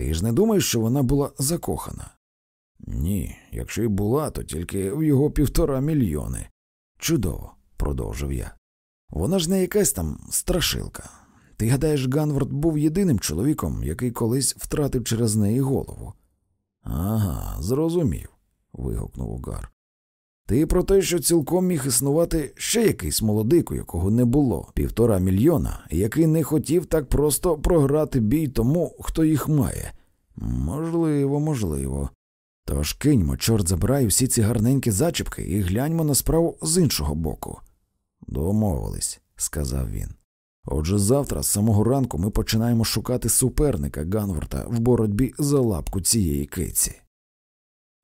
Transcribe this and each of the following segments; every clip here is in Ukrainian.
Ти ж не думаєш, що вона була закохана? Ні, якщо й була, то тільки в його півтора мільйони. Чудово, продовжив я. Вона ж не якась там страшилка. Ти гадаєш, Ганвард був єдиним чоловіком, який колись втратив через неї голову? Ага, зрозумів, вигукнув Угар. Ти про те, що цілком міг існувати ще якийсь молодик, у якого не було півтора мільйона, який не хотів так просто програти бій тому, хто їх має. Можливо, можливо. Тож киньмо, чорт забирай всі ці гарненькі зачіпки і гляньмо на справу з іншого боку. Домовились, сказав він. Отже, завтра з самого ранку ми починаємо шукати суперника Ганварта в боротьбі за лапку цієї киці.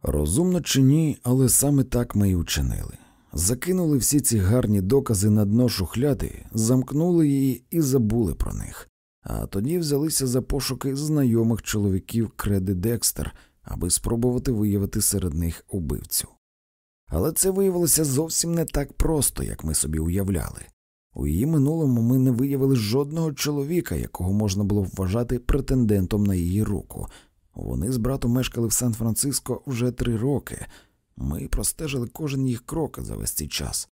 Розумно чи ні, але саме так ми й учинили. Закинули всі ці гарні докази на дно шухляди, замкнули її і забули про них, а тоді взялися за пошуки знайомих чоловіків Креди Декстер, аби спробувати виявити серед них убивцю. Але це виявилося зовсім не так просто, як ми собі уявляли. У її минулому ми не виявили жодного чоловіка, якого можна було вважати претендентом на її руку. Вони з братом мешкали в Сан-Франциско вже три роки. Ми простежили кожен їх крок за весь цей час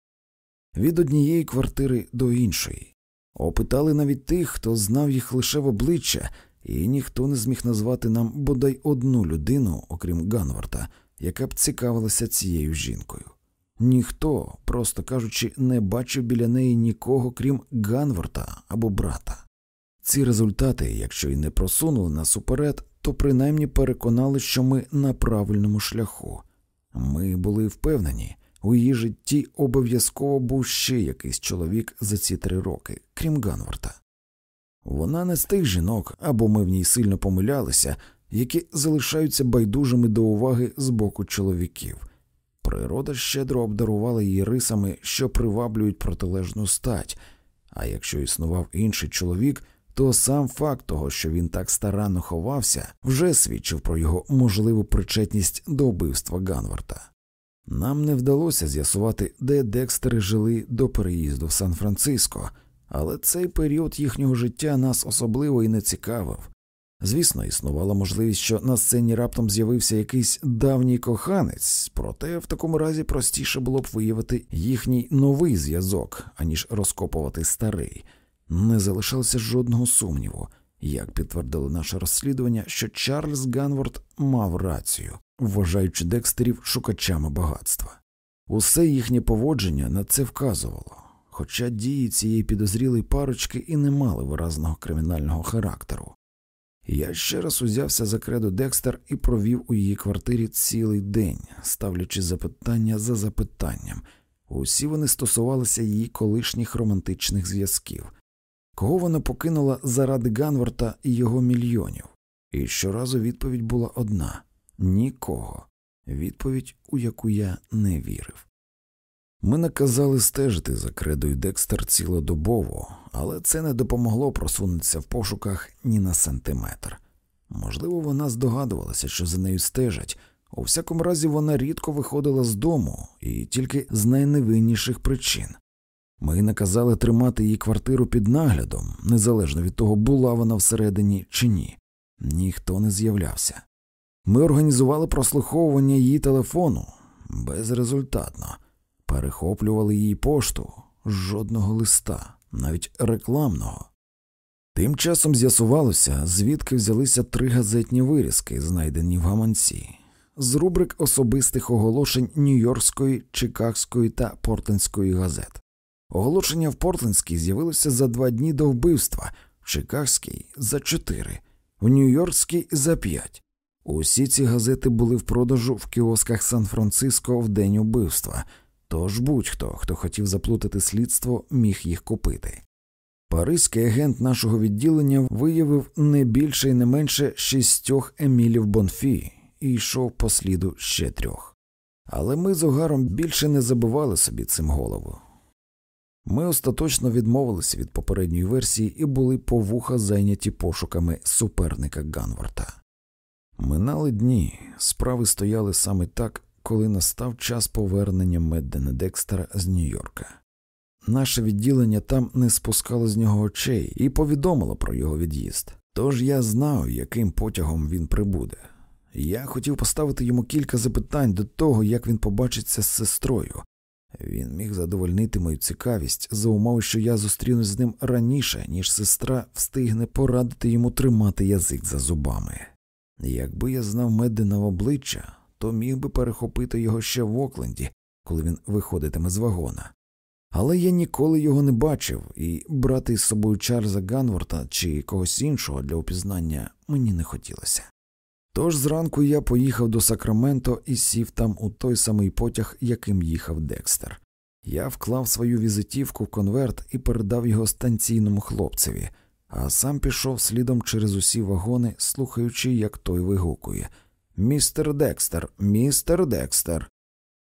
від однієї квартири до іншої. Опитали навіть тих, хто знав їх лише в обличчя, і ніхто не зміг назвати нам бодай одну людину, окрім Ганварта, яка б цікавилася цією жінкою. Ніхто, просто кажучи, не бачив біля неї нікого, крім Ганварта або брата. Ці результати, якщо й не просунули нас уперед, то принаймні переконали, що ми на правильному шляху. Ми були впевнені, у її житті обов'язково був ще якийсь чоловік за ці три роки, крім Ганварта. Вона не з тих жінок, або ми в ній сильно помилялися, які залишаються байдужими до уваги з боку чоловіків. Природа щедро обдарувала її рисами, що приваблюють протилежну стать, а якщо існував інший чоловік, то сам факт того, що він так старанно ховався, вже свідчив про його можливу причетність до вбивства Ганварта. Нам не вдалося з'ясувати, де Декстери жили до переїзду в Сан-Франциско, але цей період їхнього життя нас особливо і не цікавив. Звісно, існувала можливість, що на сцені раптом з'явився якийсь давній коханець, проте в такому разі простіше було б виявити їхній новий зв'язок, аніж розкопувати старий. Не залишалося жодного сумніву, як підтвердило наше розслідування, що Чарльз Ганворд мав рацію, вважаючи декстерів шукачами багатства. Усе їхнє поводження на це вказувало, хоча дії цієї підозрілої парочки і не мали виразного кримінального характеру. Я ще раз узявся за кредо Декстер і провів у її квартирі цілий день, ставлячи запитання за запитанням. Усі вони стосувалися її колишніх романтичних зв'язків, кого вона покинула заради Ганварта і його мільйонів. І щоразу відповідь була одна нікого, відповідь, у яку я не вірив. Ми наказали стежити за кредою Декстер цілодобово, але це не допомогло просунутися в пошуках ні на сантиметр. Можливо, вона здогадувалася, що за нею стежать. У всякому разі, вона рідко виходила з дому і тільки з найневинніших причин. Ми наказали тримати її квартиру під наглядом, незалежно від того, була вона всередині чи ні. Ніхто не з'являвся. Ми організували прослуховування її телефону безрезультатно перехоплювали її пошту, жодного листа, навіть рекламного. Тим часом з'ясувалося, звідки взялися три газетні вирізки, знайдені в гаманці, з рубрик особистих оголошень Нью-Йоркської, Чикагської та Портленської газет. Оголошення в Портлендській з'явилося за два дні до вбивства, в Чикагській за чотири, в Нью-Йоркській за п'ять. Усі ці газети були в продажу в кіосках Сан-Франциско в день убивства. Тож будь-хто, хто хотів заплутати слідство, міг їх купити. Паризький агент нашого відділення виявив не більше і не менше шістьох емілів Бонфі і йшов по сліду ще трьох. Але ми з огаром більше не забивали собі цим голову. Ми остаточно відмовилися від попередньої версії і були по вуха зайняті пошуками суперника Ганварта. Минали дні, справи стояли саме так, коли настав час повернення Меддена Декстера з Нью-Йорка. Наше відділення там не спускало з нього очей і повідомило про його від'їзд. Тож я знав, яким потягом він прибуде. Я хотів поставити йому кілька запитань до того, як він побачиться з сестрою. Він міг задовольнити мою цікавість за умови, що я зустрінусь з ним раніше, ніж сестра встигне порадити йому тримати язик за зубами. Якби я знав Меддена в обличчя, то міг би перехопити його ще в Окленді, коли він виходитиме з вагона. Але я ніколи його не бачив, і брати з собою Чарльза Ганворта чи когось іншого для опізнання мені не хотілося. Тож зранку я поїхав до Сакраменто і сів там у той самий потяг, яким їхав Декстер. Я вклав свою візитівку в конверт і передав його станційному хлопцеві, а сам пішов слідом через усі вагони, слухаючи, як той вигукує Містер Декстер, містер Декстер.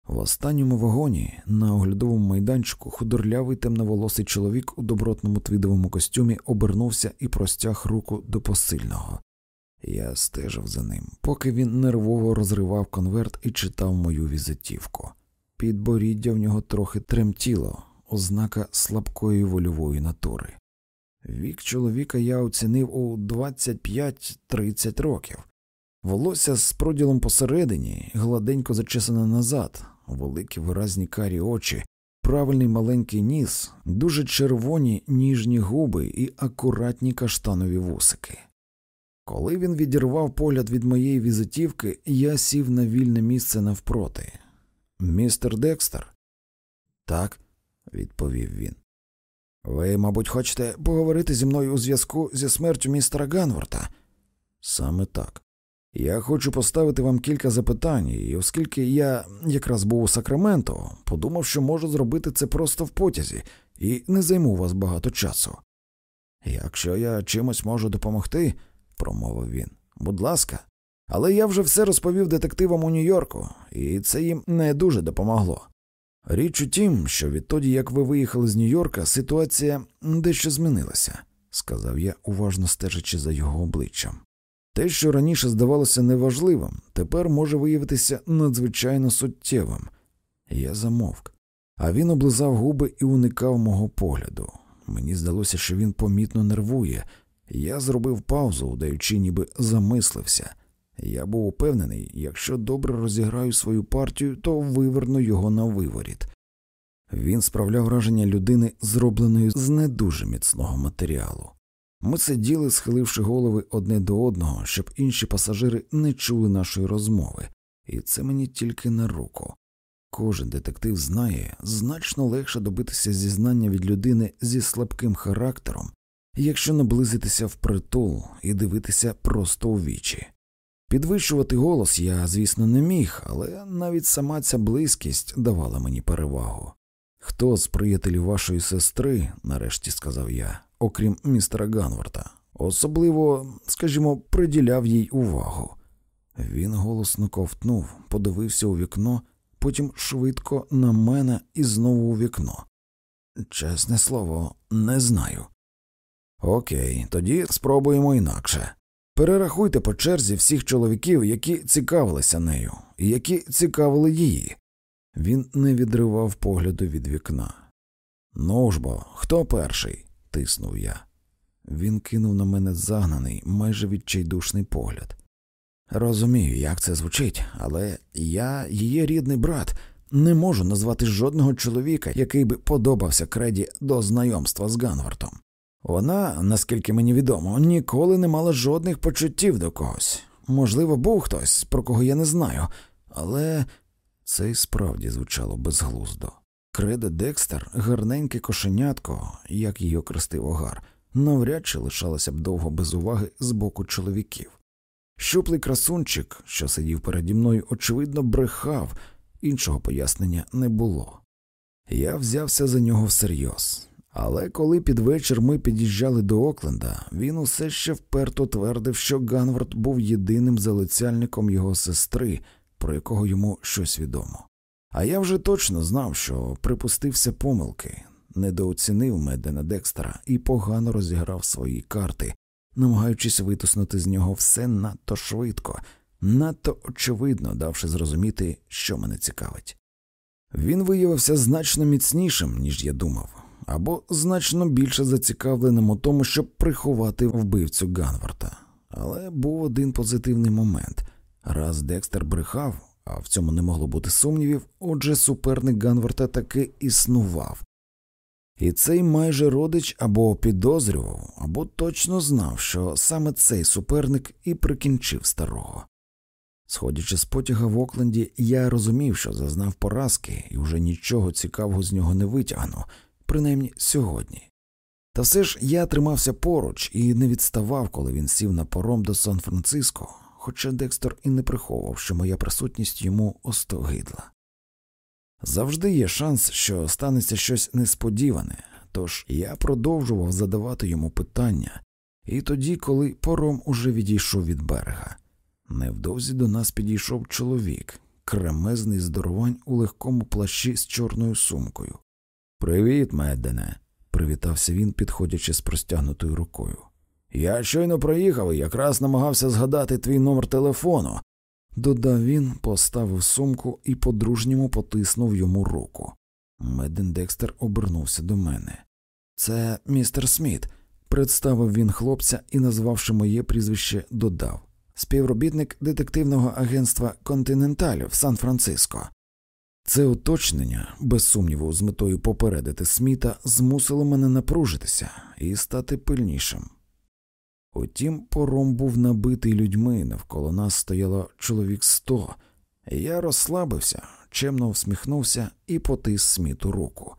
В останньому вагоні на оглядовому майданчику худорлявий темноволосий чоловік у добротному твідовому костюмі обернувся і простяг руку до посильного. Я стежив за ним, поки він нервово розривав конверт і читав мою візитівку. Підборіддя в нього трохи тремтіло, ознака слабкої вольової натури. Вік чоловіка я оцінив у 25-30 років. Волосся з проділом посередині, гладенько зачесане назад, великі виразні карі очі, правильний маленький ніс, дуже червоні ніжні губи і акуратні каштанові вусики. Коли він відірвав погляд від моєї візитівки, я сів на вільне місце навпроти. Містер Декстер? Так, відповів він. Ви, мабуть, хочете поговорити зі мною у зв'язку зі смертю містера Ганворта? Саме так. Я хочу поставити вам кілька запитань, і оскільки я якраз був у Сакраменто, подумав, що можу зробити це просто в потязі і не займу вас багато часу. Якщо я чимось можу допомогти, промовив він, будь ласка, але я вже все розповів детективам у Нью-Йорку, і це їм не дуже допомогло. Річ у тім, що відтоді, як ви виїхали з Нью-Йорка, ситуація дещо змінилася, сказав я, уважно стежачи за його обличчям. Те, що раніше здавалося неважливим, тепер може виявитися надзвичайно суттєвим. Я замовк, а він облизав губи і уникав мого погляду. Мені здалося, що він помітно нервує. Я зробив паузу, удаючи, ніби замислився. Я був упевнений, якщо добре розіграю свою партію, то виверну його на виворіт. Він справляв враження людини, зробленої з не дуже міцного матеріалу. Ми сиділи, схиливши голови одне до одного, щоб інші пасажири не чули нашої розмови, і це мені тільки на руку. Кожен детектив знає, значно легше добитися зізнання від людини зі слабким характером, якщо наблизитися впритул і дивитися просто у вічі. Підвищувати голос я, звісно, не міг, але навіть сама ця близькість давала мені перевагу. Хто з приятелів вашої сестри, нарешті сказав я, окрім містера Ганворта, особливо, скажімо, приділяв їй увагу. Він голосно ковтнув, подивився у вікно, потім швидко на мене і знову у вікно. Чесне слово, не знаю. Окей, тоді спробуємо інакше. Перерахуйте по черзі всіх чоловіків, які цікавилися нею, і які цікавили її. Він не відривав погляду від вікна. Ну ж бо, хто перший? тиснув я. Він кинув на мене загнаний, майже відчайдушний погляд. Розумію, як це звучить, але я, її рідний брат, не можу назвати жодного чоловіка, який би подобався креді до знайомства з Ганвартом. Вона, наскільки мені відомо, ніколи не мала жодних почуттів до когось. Можливо, був хтось, про кого я не знаю, але це й справді звучало безглуздо. Креда Декстер, гарненьке кошенятко, як її окрестив огар, навряд чи лишалося б довго без уваги з боку чоловіків. Щуплий красунчик, що сидів переді мною, очевидно, брехав, іншого пояснення не було. Я взявся за нього всерйоз. Але коли під вечір ми під'їжджали до Окленда, він усе ще вперто твердив, що Ганвард був єдиним залицяльником його сестри, про якого йому щось відомо. А я вже точно знав, що припустився помилки, недооцінив Медена Декстера і погано розіграв свої карти, намагаючись витиснути з нього все надто швидко, надто очевидно давши зрозуміти, що мене цікавить. Він виявився значно міцнішим, ніж я думав або значно більше зацікавленим у тому, щоб приховати вбивцю Ганварта. Але був один позитивний момент раз Декстер брехав, а в цьому не могло бути сумнівів, отже, суперник Ганварта таки існував. І цей майже родич або підозрював, або точно знав, що саме цей суперник і прикінчив старого. Сходячи з потяга в Окленді, я розумів, що зазнав поразки і вже нічого цікавого з нього не витягну, принаймні сьогодні. Та все ж я тримався поруч і не відставав, коли він сів на пором до Сан Франциско, хоча Декстер і не приховував, що моя присутність йому остогидла. Завжди є шанс, що станеться щось несподіване, тож я продовжував задавати йому питання, і тоді, коли пором уже відійшов від берега. Невдовзі до нас підійшов чоловік, кремезний здоровань у легкому плащі з чорною сумкою. Привіт, Меддене, привітався він, підходячи з простягнутою рукою. Я щойно проїхав і якраз намагався згадати твій номер телефону, додав він, поставив сумку і по-дружньому потиснув йому руку. Меден Декстер обернувся до мене. Це містер Сміт, представив він хлопця і, назвавши моє прізвище, додав співробітник детективного агентства Континенталь в Сан Франциско. Це уточнення, без сумніву, з метою попередити Сміта, змусило мене напружитися і стати пильнішим. Утім, пором був набитий людьми, навколо нас стояло чоловік сто. Я розслабився, чемно всміхнувся і потис Сміту руку.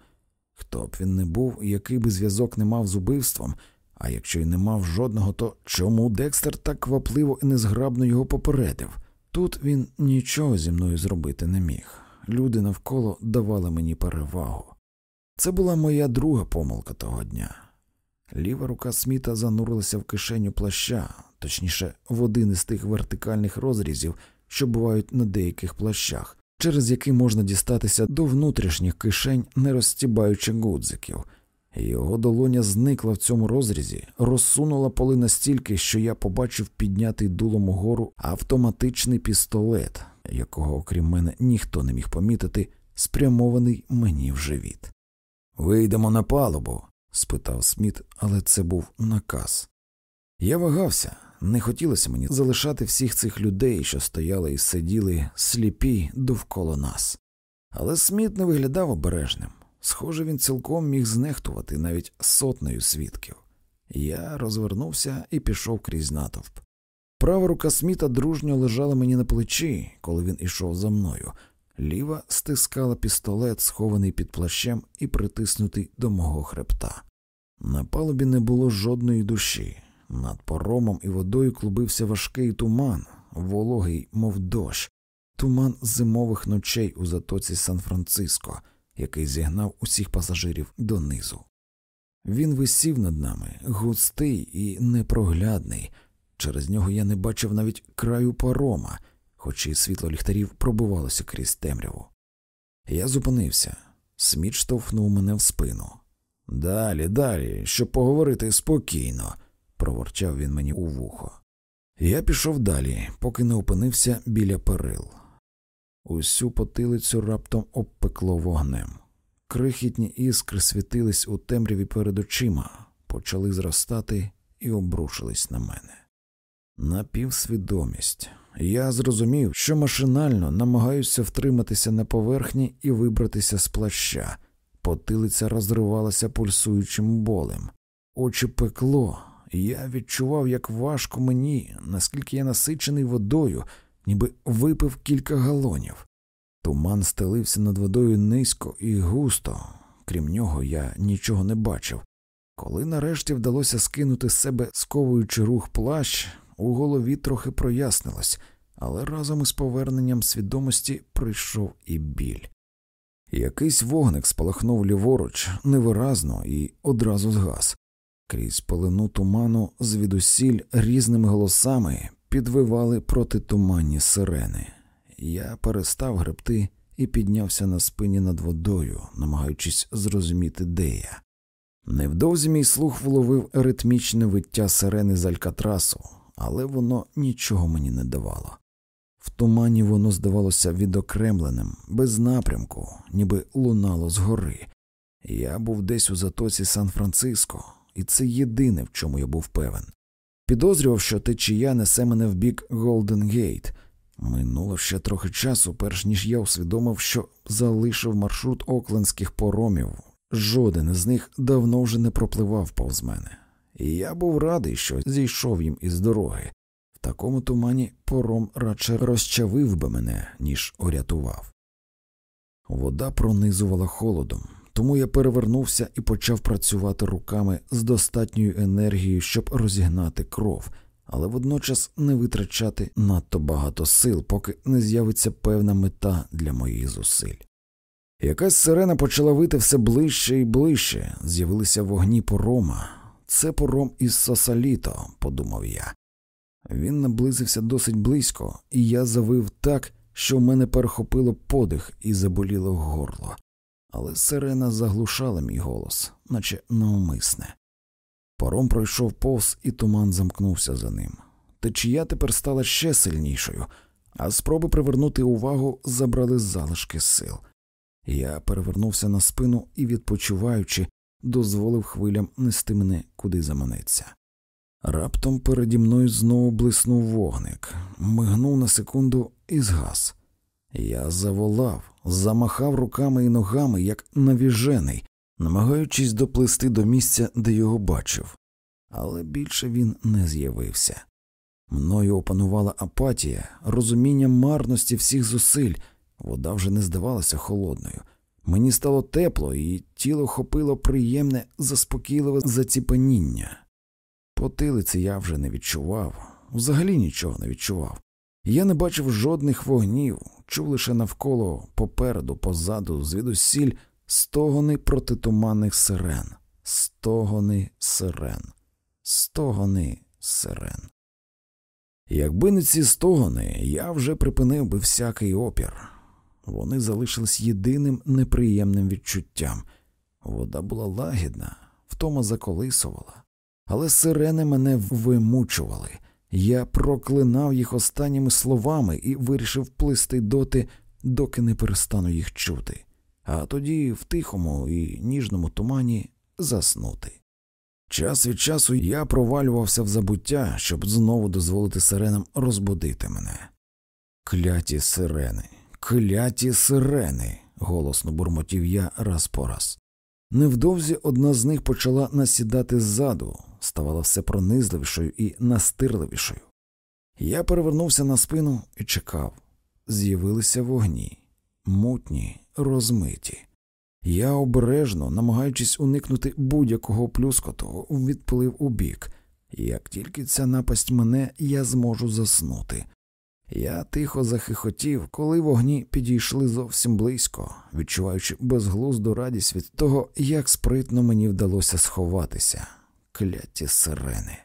Хто б він не був, який би зв'язок не мав з убивством, а якщо й не мав жодного, то чому Декстер так квапливо і незграбно його попередив? Тут він нічого зі мною зробити не міг. Люди навколо давали мені перевагу. Це була моя друга помилка того дня. Ліва рука Сміта занурилася в кишеню плаща, точніше, в один із тих вертикальних розрізів, що бувають на деяких плащах, через які можна дістатися до внутрішніх кишень, не розстібаючи гудзиків. Його долоня зникла в цьому розрізі, розсунула поли настільки, що я побачив піднятий дулом угору автоматичний пістолет, якого, окрім мене, ніхто не міг помітити, спрямований мені в живіт. Вийдемо на палубу, спитав Сміт, але це був наказ. Я вагався, не хотілося мені залишати всіх цих людей, що стояли і сиділи сліпі довкола нас. Але Сміт не виглядав обережним. Схоже, він цілком міг знехтувати навіть сотнею свідків. Я розвернувся і пішов крізь натовп. Права рука Сміта дружньо лежала мені на плечі, коли він ішов за мною. Ліва стискала пістолет, схований під плащем і притиснутий до мого хребта. На палубі не було жодної душі. Над поромом і водою клубився важкий туман, вологий, мов дощ, туман зимових ночей у затоці Сан-Франциско який зігнав усіх пасажирів донизу. Він висів над нами, густий і непроглядний. Через нього я не бачив навіть краю парома, хоч і світло ліхтарів пробивалося крізь темряву. Я зупинився, Сміт штовхнув мене в спину. Далі, далі, щоб поговорити спокійно, проворчав він мені у вухо. Я пішов далі, поки не опинився біля перил. Усю потилицю раптом обпекло вогнем. Крихітні іскри світились у темряві перед очима, почали зростати і обрушились на мене. Напівсвідомість. Я зрозумів, що машинально намагаюся втриматися на поверхні і вибратися з плаща. Потилиця розривалася пульсуючим болем, очі пекло, я відчував, як важко мені, наскільки я насичений водою, ніби випив кілька галонів. Туман стелився над водою низько і густо, крім нього, я нічого не бачив. Коли нарешті вдалося скинути з себе сковуючи рух плащ, у голові трохи прояснилось, але разом із поверненням свідомості прийшов і біль. Якийсь вогник спалахнув ліворуч невиразно і одразу згас. Крізь пелену туману звідусіль різними голосами підвивали протитуманні сирени. Я перестав гребти і піднявся на спині над водою, намагаючись зрозуміти, де я. Невдовзі мій слух вловив ритмічне виття сирени з Алькатрасу, але воно нічого мені не давало. В тумані воно здавалося відокремленим, без напрямку, ніби лунало згори. Я був десь у затоці Сан-Франциско, і це єдине, в чому я був певен. Підозрював, що течія несе мене в бік Голден Гейт. Минуло ще трохи часу, перш ніж я усвідомив, що залишив маршрут оклендських поромів. Жоден із них давно вже не пропливав повз мене, і я був радий, що зійшов їм із дороги. В такому тумані пором радше розчавив би мене, ніж урятував. Вода пронизувала холодом, тому я перевернувся і почав працювати руками з достатньою енергією, щоб розігнати кров, але водночас не витрачати надто багато сил, поки не з'явиться певна мета для моїх зусиль. Якась сирена почала вити все ближче і ближче, з'явилися вогні порома. Це пором із Сосаліто, подумав я. Він наблизився досить близько, і я завив так, що в мене перехопило подих і заболіло горло, але сирена заглушала мій голос, наче навмисне. Паром пройшов повз, і туман замкнувся за ним. Течія тепер стала ще сильнішою, а спроби привернути увагу забрали залишки сил. Я перевернувся на спину і, відпочиваючи, дозволив хвилям нести мене куди заманеться. Раптом переді мною знову блиснув вогник, мигнув на секунду і згас. Я заволав, замахав руками і ногами, як навіжений, намагаючись доплисти до місця, де його бачив, але більше він не з'явився. Мною опанувала апатія, розуміння марності всіх зусиль, вода вже не здавалася холодною. Мені стало тепло, і тіло хопило приємне, заспокійливе заціпаніння. Потилиці я вже не відчував, взагалі нічого не відчував. Я не бачив жодних вогнів, чув лише навколо, попереду, позаду, звідусіль стогони протитуманних сирен, стогони сирен, стогони сирен. Якби не ці стогони, я вже припинив би всякий опір. Вони залишились єдиним неприємним відчуттям. Вода була лагідна, втома заколисувала, але сирени мене вимучували. Я проклинав їх останніми словами і вирішив плисти доти, доки не перестану їх чути, а тоді в тихому і ніжному тумані заснути. Час від часу я провалювався в забуття, щоб знову дозволити сиренам розбудити мене. Кляті сирени, кляті сирени, голосно бурмотів я раз по раз. Невдовзі одна з них почала насідати ззаду, ставала все пронизливішою і настирливішою. Я перевернувся на спину і чекав. З'явилися вогні, мутні, розмиті. Я обережно, намагаючись уникнути будь-якого плюскоту, відплив у бік. Як тільки ця напасть мене, я зможу заснути. Я тихо захихотів, коли вогні підійшли зовсім близько, відчуваючи безглузду радість від того, як спритно мені вдалося сховатися, кляті сирени.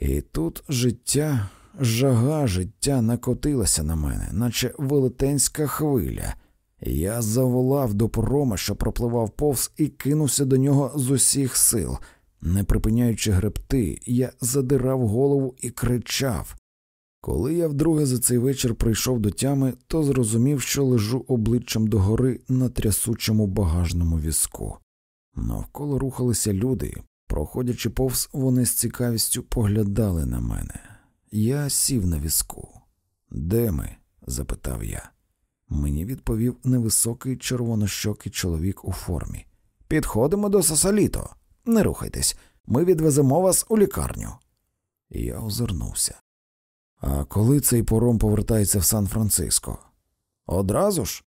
І тут життя, жага життя накотилася на мене, наче велетенська хвиля. Я заволав до порома, що пропливав повз, і кинувся до нього з усіх сил. Не припиняючи гребти, я задирав голову і кричав. Коли я вдруге за цей вечір прийшов до тями, то зрозумів, що лежу обличчям догори на трясучому багажному візку. Навколо рухалися люди, проходячи повз, вони з цікавістю поглядали на мене. Я сів на візку. Де ми? запитав я. Мені відповів невисокий червонощокий чоловік у формі. Підходимо до Сосаліто. Не рухайтесь, ми відвеземо вас у лікарню. Я озирнувся. А коли цей пором повертається в Сан-Франциско? Одразу ж?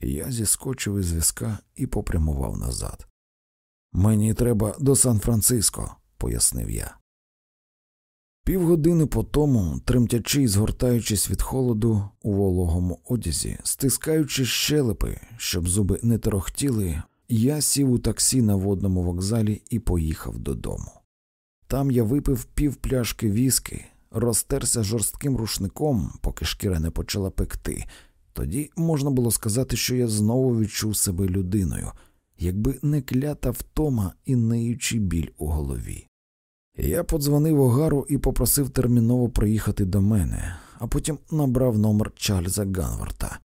Я зіскочив із візка і попрямував назад. Мені треба до Сан-Франциско, пояснив я. Півгодини по тому, тремтячи і згортаючись від холоду у вологому одязі, стискаючи щелепи, щоб зуби не торохтіли, я сів у таксі на водному вокзалі і поїхав додому. Там я випив пів пляшки віски, розтерся жорстким рушником, поки шкіра не почала пекти. Тоді можна було сказати, що я знову відчув себе людиною, якби не клята втома і неючий біль у голові. Я подзвонив Огару і попросив терміново приїхати до мене, а потім набрав номер Чарльза Ганварта.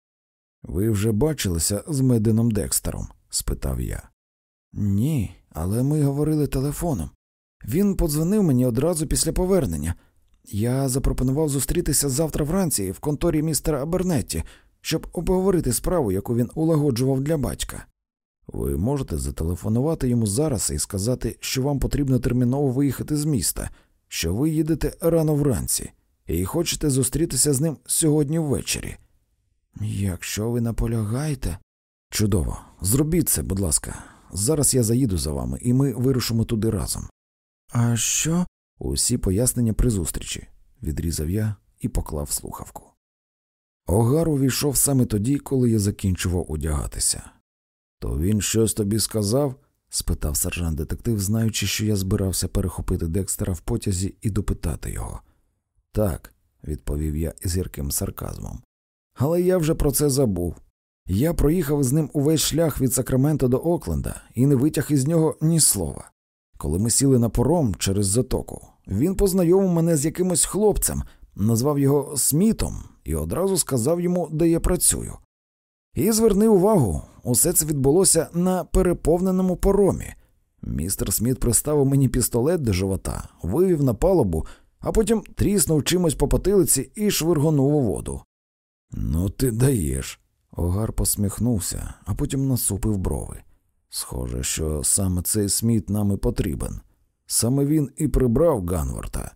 Ви вже бачилися з Медином Декстером? спитав я. Ні, але ми говорили телефоном. Він подзвонив мені одразу після повернення. Я запропонував зустрітися завтра вранці в конторі містера Абернетті, щоб обговорити справу, яку він улагоджував для батька. Ви можете зателефонувати йому зараз і сказати, що вам потрібно терміново виїхати з міста, що ви їдете рано вранці і хочете зустрітися з ним сьогодні ввечері. Якщо ви наполягаєте. Чудово, зробіть це, будь ласка. Зараз я заїду за вами, і ми вирушимо туди разом. А що? Усі пояснення при зустрічі, відрізав я і поклав слухавку. Огар увійшов саме тоді, коли я закінчував одягатися. То він щось тобі сказав? спитав сержант детектив, знаючи, що я збирався перехопити Декстера в потязі і допитати його. Так, відповів я із гірким сарказмом. Але я вже про це забув. Я проїхав з ним увесь шлях від Сакрамента до Окленда і не витяг із нього ні слова. Коли ми сіли на пором через затоку, він познайомив мене з якимось хлопцем, назвав його Смітом і одразу сказав йому, де я працюю. І зверни увагу, усе це відбулося на переповненому поромі. Містер Сміт приставив мені пістолет до живота, вивів на палубу, а потім тріснув чимось по потилиці і швиргонув у воду. Ну, ти даєш. Огар посміхнувся, а потім насупив брови. Схоже, що саме цей сміт нам і потрібен. Саме він і прибрав Ганварта.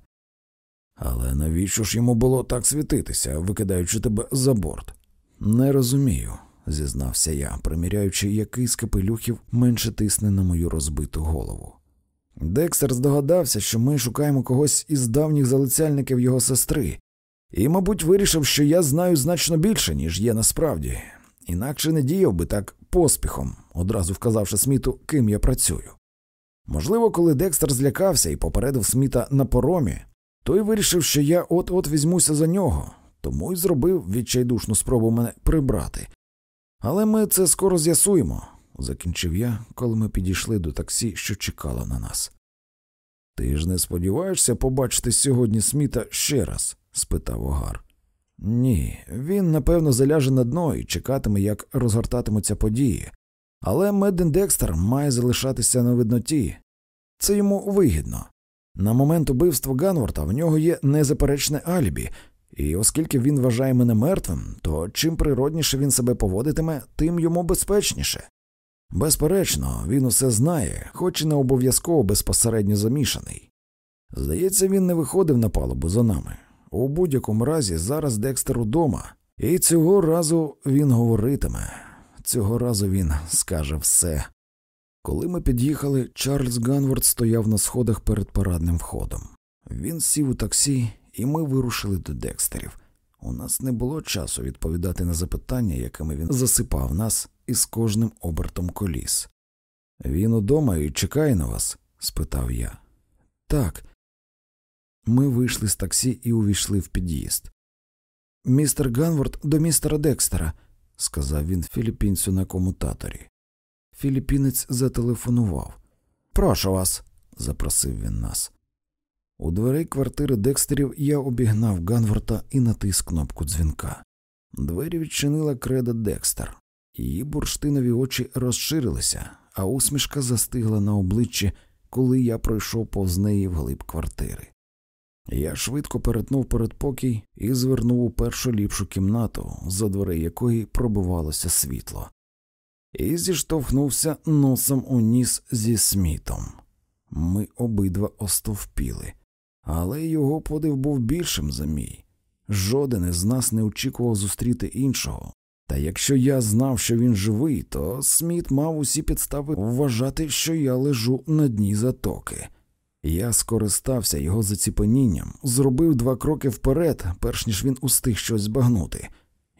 Але навіщо ж йому було так світитися, викидаючи тебе за борт? Не розумію, зізнався я, приміряючи, який з капелюхів менше тисне на мою розбиту голову. Декстер здогадався, що ми шукаємо когось із давніх залицяльників його сестри, і, мабуть, вирішив, що я знаю значно більше, ніж є насправді, інакше не діяв би так поспіхом, одразу вказавши Сміту, ким я працюю. Можливо, коли Декстер злякався і попередив Сміта на поромі, той вирішив, що я от-от візьмуся за нього, тому й зробив відчайдушну спробу мене прибрати. Але ми це скоро з'ясуємо, закінчив я, коли ми підійшли до таксі, що чекало на нас. Ти ж не сподіваєшся побачити сьогодні Сміта ще раз? спитав Огар. Ні, він напевно заляже на дно і чекатиме, як розгортатимуться події, але Медден Декстер має залишатися на видноті. Це йому вигідно. На момент убивства Ганворта в нього є незаперечне алібі, і оскільки він вважає мене мертвим, то чим природніше він себе поводитиме, тим йому безпечніше. Безперечно, він усе знає, хоч і не обов'язково безпосередньо замішаний. Здається, він не виходив на палубу за нами. У будь-якому разі зараз Декстер удома, і цього разу він говоритиме, цього разу він скаже все. Коли ми під'їхали, Чарльз Ганворд стояв на сходах перед парадним входом. Він сів у таксі, і ми вирушили до Декстерів. У нас не було часу відповідати на запитання, якими він засипав нас із кожним обертом коліс. Він удома і чекає на вас? спитав я. Так. Ми вийшли з таксі і увійшли в під'їзд. Містер Ганворд до містера Декстера, сказав він філіппінцю на комутаторі. Філіппінець зателефонував. Прошу вас, запросив він нас. У дверей квартири Декстерів я обігнав Ганворта і натис кнопку дзвінка. Двері відчинила Креда Декстер. Її бурштинові очі розширилися, а усмішка застигла на обличчі, коли я пройшов повз неї вглиб квартири. Я швидко перетнув передпокій і звернув у першу ліпшу кімнату, за дверей якої пробивалося світло, і зіштовхнувся носом у ніс зі смітом. Ми обидва остовпіли, але його подив був більшим за мій. Жоден із нас не очікував зустріти іншого. Та якщо я знав, що він живий, то Сміт мав усі підстави вважати, що я лежу на дні затоки. Я скористався його заціпенінням, зробив два кроки вперед, перш ніж він устиг щось збагнути.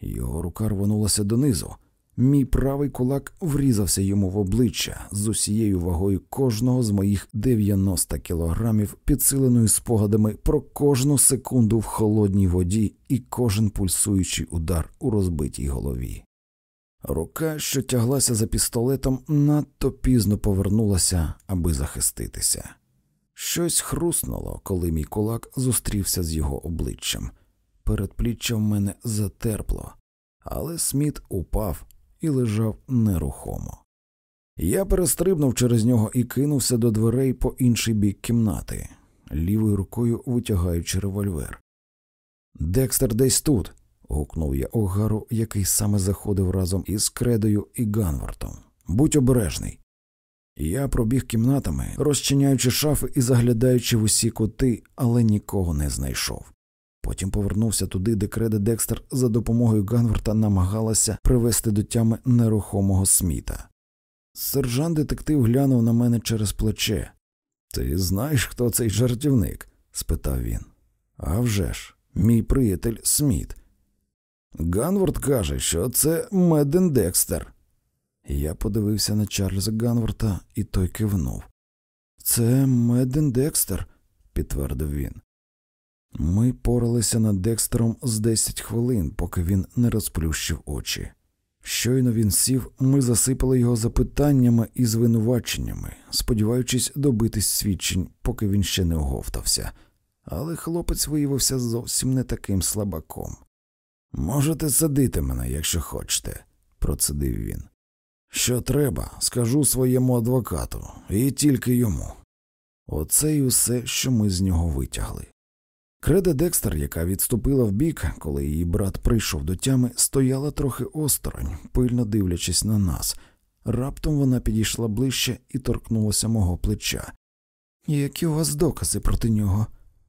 Його рука рвонулася донизу. Мій правий кулак врізався йому в обличчя з усією вагою кожного з моїх 90 кілограмів, підсиленою спогадами про кожну секунду в холодній воді і кожен пульсуючий удар у розбитій голові. Рука, що тяглася за пістолетом, надто пізно повернулася, аби захиститися. Щось хруснуло, коли мій кулак зустрівся з його обличчям. Передпліччя в мене затерпло, але Сміт упав і лежав нерухомо. Я перестрибнув через нього і кинувся до дверей по інший бік кімнати, лівою рукою витягаючи револьвер. Декстер десь тут. гукнув я Огару, який саме заходив разом із Кредою і Ганвартом. Будь обережний. Я пробіг кімнатами, розчиняючи шафи і заглядаючи в усі кути, але нікого не знайшов. Потім повернувся туди, де Креда Декстер за допомогою Ганварта намагалася привести до тями нерухомого Сміта. Сержант детектив глянув на мене через плече. Ти знаєш, хто цей жартівник? спитав він. «А вже ж, мій приятель Сміт. Ганвард каже, що це Меден Декстер. Я подивився на Чарльза Ганворта, і той кивнув. Це Меден Декстер, підтвердив він. Ми поралися над Декстером з десять хвилин, поки він не розплющив очі. Щойно він сів, ми засипали його запитаннями і звинуваченнями, сподіваючись добитись свідчень, поки він ще не оговтався. Але хлопець виявився зовсім не таким слабаком. Можете садити мене, якщо хочете, процедив він. Що треба, скажу своєму адвокату, і тільки йому. Оце й усе, що ми з нього витягли. Креда Декстер, яка відступила вбік, коли її брат прийшов до тями, стояла трохи осторонь, пильно дивлячись на нас. Раптом вона підійшла ближче і торкнулася мого плеча. Які у вас докази проти нього?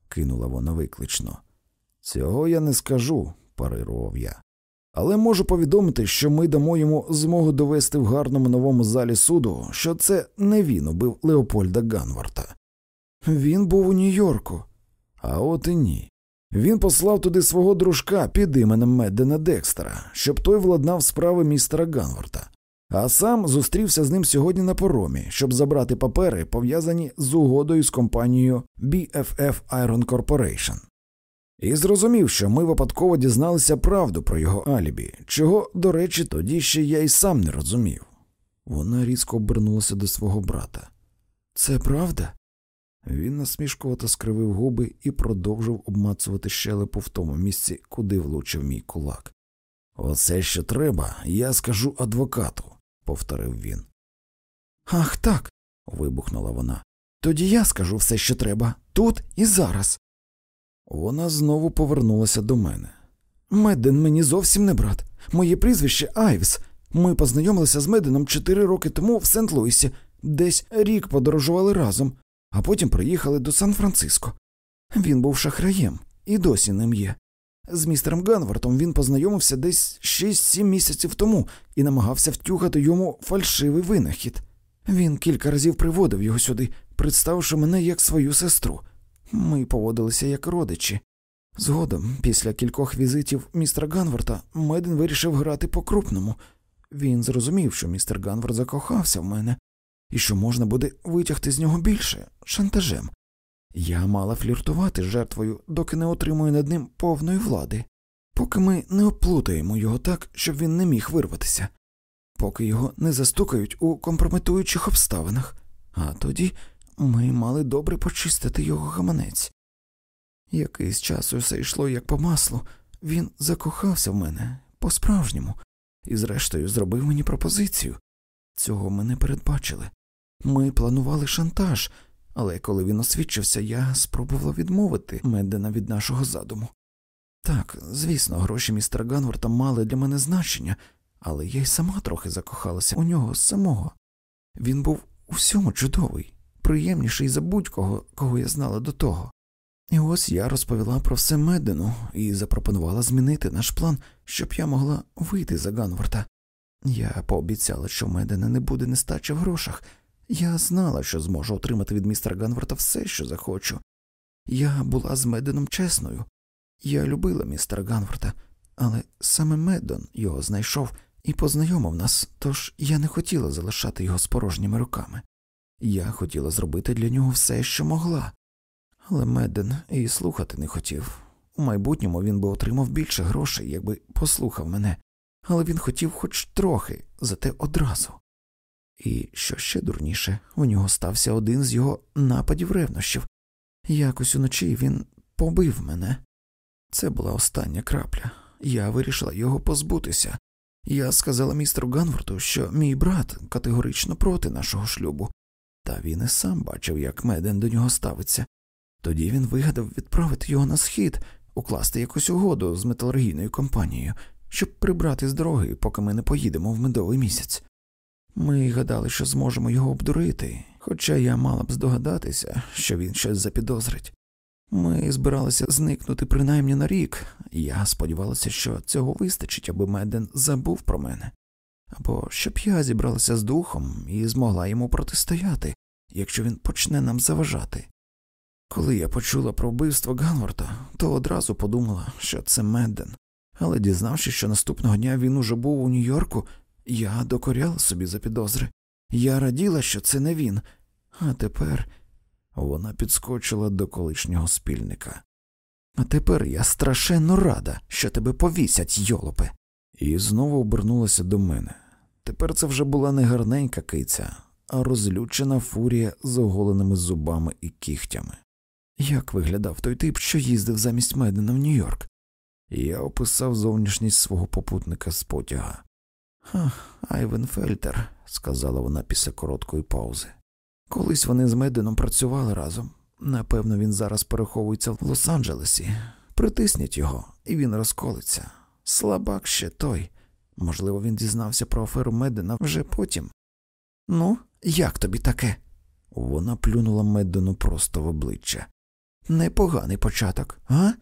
кинула вона виклично. Цього я не скажу, парирував я. Але можу повідомити, що ми дамо йому змогу довести в гарному новому залі суду, що це не він убив Леопольда Ганварта. Він був у Нью-Йорку. А от і ні. Він послав туди свого дружка під іменем Меддена Декстера, щоб той владнав справи містера Ганварта, а сам зустрівся з ним сьогодні на поромі, щоб забрати папери, пов'язані з угодою з компанією BFF Iron Corporation. І зрозумів, що ми випадково дізналися правду про його алібі, чого, до речі, тоді ще я й сам не розумів. Вона різко обернулася до свого брата. Це правда? Він насмішкувато скривив губи і продовжив обмацувати щелепу в тому місці, куди влучив мій кулак. Оце що треба, я скажу адвокату, повторив він. Ах так. вибухнула вона. Тоді я скажу все, що треба, тут і зараз. Вона знову повернулася до мене. Медден мені зовсім не брат. Моє прізвище Айвс. Ми познайомилися з Меденом чотири роки тому в Сент Луісі, десь рік подорожували разом, а потім приїхали до Сан-Франциско. Він був шахраєм і досі ним є. З містером Ганвартом він познайомився десь 6-7 місяців тому і намагався втюхати йому фальшивий винахід. Він кілька разів приводив його сюди, представивши мене як свою сестру. Ми поводилися як родичі. Згодом, після кількох візитів містера Ганварта, Меден вирішив грати по крупному. Він зрозумів, що містер Ганвард закохався в мене і що можна буде витягти з нього більше шантажем. Я мала фліртувати з жертвою, доки не отримую над ним повної влади, поки ми не оплутаємо його так, щоб він не міг вирватися, поки його не застукають у компрометуючих обставинах, а тоді ми мали добре почистити його гаманець. Якийсь час усе йшло як по маслу, він закохався в мене по справжньому і, зрештою, зробив мені пропозицію. Цього ми не передбачили. Ми планували шантаж, але коли він освідчився, я спробувала відмовити Меддена від нашого задуму. Так, звісно, гроші містера Ганворта мали для мене значення, але я й сама трохи закохалася у нього самого. Він був усьому чудовий, приємніший за будь-кого, кого я знала до того. І ось я розповіла про все Меддену і запропонувала змінити наш план, щоб я могла вийти за Ганворта. Я пообіцяла, що Медена не буде нестачі в грошах. Я знала, що зможу отримати від містера Ганворта все, що захочу. Я була з Меденом чесною. Я любила містера Ганворта, але саме Медон його знайшов і познайомив нас, тож я не хотіла залишати його з порожніми руками. Я хотіла зробити для нього все, що могла. Але Меден і слухати не хотів. У майбутньому він би отримав більше грошей, якби послухав мене, але він хотів хоч трохи, зате одразу. І що ще дурніше, у нього стався один з його нападів ревнощів. Якось уночі він побив мене. Це була остання крапля. Я вирішила його позбутися. Я сказала містеру Ганворту, що мій брат категорично проти нашого шлюбу, та він і сам бачив, як меден до нього ставиться. Тоді він вигадав відправити його на схід, укласти якусь угоду з металургійною компанією, щоб прибрати з дороги, поки ми не поїдемо в медовий місяць. Ми гадали, що зможемо його обдурити, хоча я мала б здогадатися, що він щось запідозрить. Ми збиралися зникнути принаймні на рік, я сподівалася, що цього вистачить, аби Меден забув про мене, або щоб я зібралася з духом і змогла йому протистояти, якщо він почне нам заважати. Коли я почула про вбивство Ганворта, то одразу подумала, що це Медден, але дізнавшись, що наступного дня він уже був у Нью-Йорку, я докоряла собі за підозри. Я раділа, що це не він, а тепер вона підскочила до колишнього спільника. А тепер я страшенно рада, що тебе повісять, йолопе. І знову обернулася до мене. Тепер це вже була не гарненька киця, а розлючена фурія з оголеними зубами і кігтями. Як виглядав той тип, що їздив замість Медена в Нью-Йорк? Я описав зовнішність свого попутника з потяга. Ха, Айвен Фельтер, сказала вона після короткої паузи. Колись вони з Меденом працювали разом. Напевно, він зараз переховується в Лос-Анджелесі. Притисніть його, і він розколиться. Слабак ще той. Можливо, він дізнався про аферу Медена вже потім. Ну, як тобі таке? Вона плюнула Меддену просто в обличчя. Непоганий початок, а?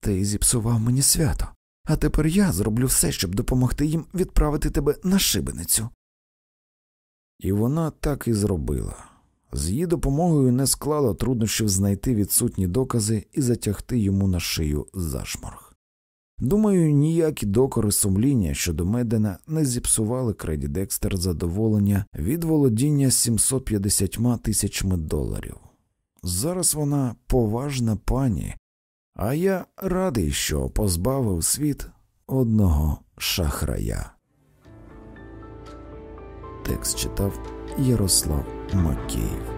Ти зіпсував мені свято, а тепер я зроблю все, щоб допомогти їм відправити тебе на шибеницю. І вона так і зробила. З її допомогою не склала труднощів знайти відсутні докази і затягти йому на шию зашморг. Думаю, ніякі докори сумління щодо Медена не зіпсували Креді Декстер задоволення від володіння 750 тисячами доларів. Зараз вона поважна пані, а я радий, що позбавив світ одного шахрая. Текст читав Ярослав Макеїв